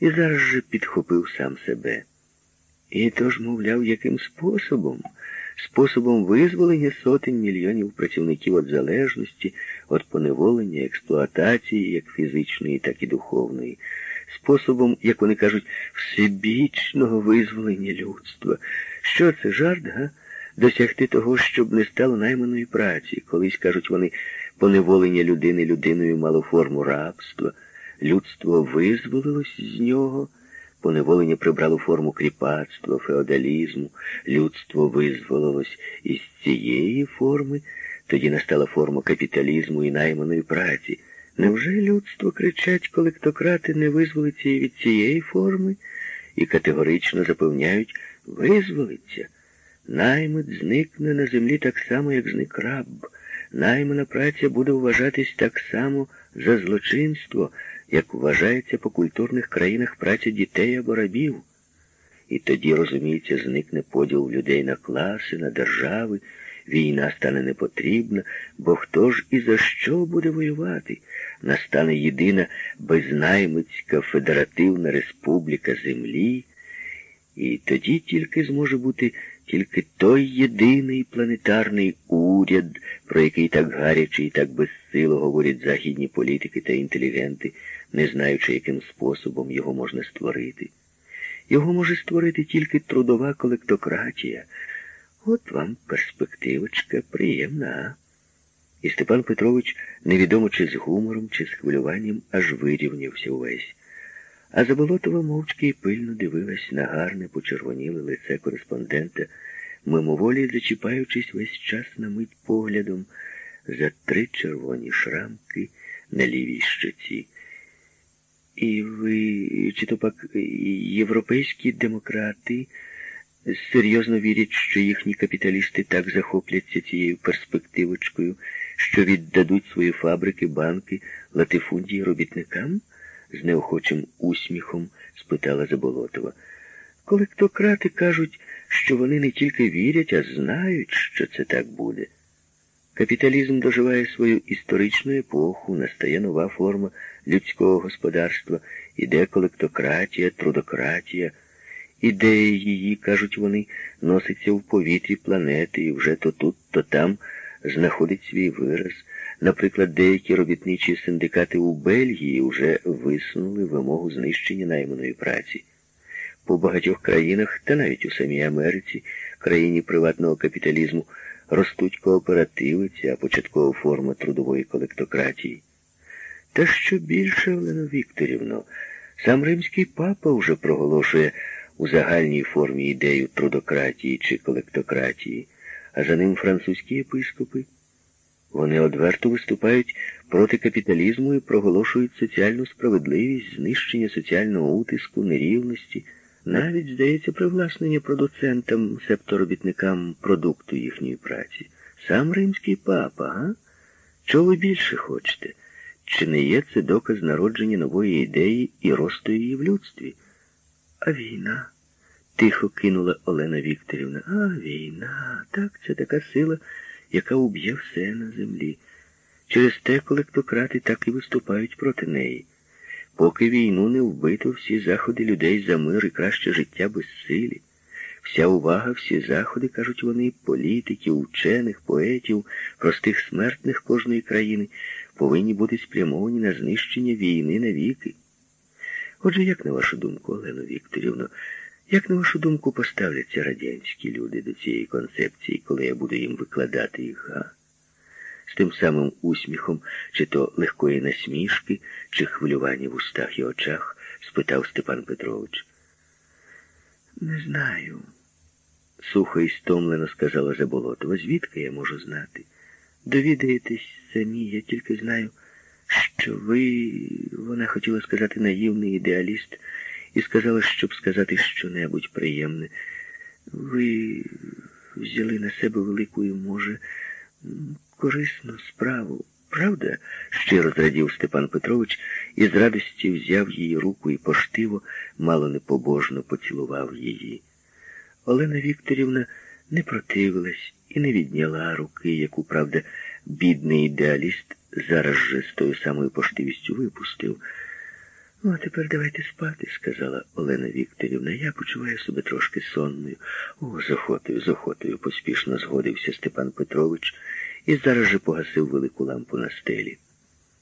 і зараз же підхопив сам себе. І тож, мовляв, яким способом? Способом визволення сотень мільйонів працівників від залежності, від поневолення, експлуатації, як фізичної, так і духовної, способом, як вони кажуть, всебічного визволення людства. Що це жарт, га? Досягти того, щоб не стало найманої праці. Колись кажуть вони, поневолення людини людиною мало форму рабства. Людство визволилось з нього. Поневолення прибрало форму кріпацтва, феодалізму, людство визволилось із цієї форми, тоді настала форма капіталізму і найманої праці. Невже людство кричать, колектократи не визволиться і від цієї форми і категорично запевняють, визволиться? Наймит зникне на землі так само, як зник раб. Наймана праця буде вважатись так само за злочинство, як вважається по культурних країнах праця дітей або рабів. І тоді, розуміється, зникне поділ людей на класи, на держави, війна стане непотрібна, бо хто ж і за що буде воювати? Настане єдина безнаймицька федеративна республіка землі, і тоді тільки зможе бути тільки той єдиний планетарний уряд, про який так гаряче і так безсило говорять західні політики та інтелігенти, не знаючи, яким способом його можна створити. Його може створити тільки трудова колектократія. От вам перспективочка приємна. І Степан Петрович, невідомо чи з гумором, чи з хвилюванням, аж вирівнявся увесь. А Заболотова мовчки і пильно дивилась на гарне, почервоніле лице кореспондента, мимоволі зачіпаючись весь час на мить поглядом за три червоні шрамки на лівій щоці. І ви, чи то пак європейські демократи серйозно вірять, що їхні капіталісти так захопляться цією перспективочкою, що віддадуть свої фабрики, банки, латифундії робітникам? З неохочим усміхом спитала Заболотова. Колектократи кажуть, що вони не тільки вірять, а знають, що це так буде. Капіталізм доживає свою історичну епоху, настає нова форма людського господарства, іде колектократія, трудократія. Ідея її, кажуть вони, носиться в повітрі планети і вже то тут, то там знаходить свій вираз. Наприклад, деякі робітничі синдикати у Бельгії вже висунули вимогу знищення найманої праці. По багатьох країнах, та навіть у самій Америці, країні приватного капіталізму, ростуть кооперативи, ця початкова форма трудової колектократії. Та що більше, Олено Вікторівно, сам римський папа вже проголошує у загальній формі ідею трудократії чи колектократії, а за ним французькі єпископи. Вони одверто виступають проти капіталізму і проголошують соціальну справедливість, знищення соціального утиску, нерівності, навіть, здається, привласнення продуцентам, септоробітникам продукту їхньої праці. Сам римський папа, а? Чого ви більше хочете? Чи не є це доказ народження нової ідеї і росту її в людстві? А війна? Тихо кинула Олена Вікторівна. А війна, так, це така сила яка уб'є все на землі. Через те колектократи так і виступають проти неї. Поки війну не вбито, всі заходи людей за мир і краще життя безсилі. Вся увага, всі заходи, кажуть вони, політиків, учених, поетів, простих смертних кожної країни, повинні бути спрямовані на знищення війни навіки. Отже, як на вашу думку, Олено Вікторівно, як, на вашу думку, поставляться радянські люди до цієї концепції, коли я буду їм викладати їх, а? З тим самим усміхом, чи то легкої насмішки, чи хвилювання в устах і очах, спитав Степан Петрович. Не знаю, сухо і стомлено сказала Заболотова. Звідки я можу знати? Довідаєтесь самі, я тільки знаю, що ви, вона хотіла сказати, наївний ідеаліст і сказала, щоб сказати щонебудь приємне. Ви взяли на себе велику і, може, корисну справу. Правда? щиро зрадів Степан Петрович і з радості взяв її руку і поштиво, мало непобожно поцілував її. Олена Вікторівна не противилась і не відняла руки, яку, правда, бідний ідеаліст зараз же з тою самою поштивістю випустив. Ну, а тепер давайте спати, сказала Олена Вікторівна. Я почуваю себе трошки сонною. О, з охотою, з охотою, поспішно згодився Степан Петрович і зараз же погасив велику лампу на стелі.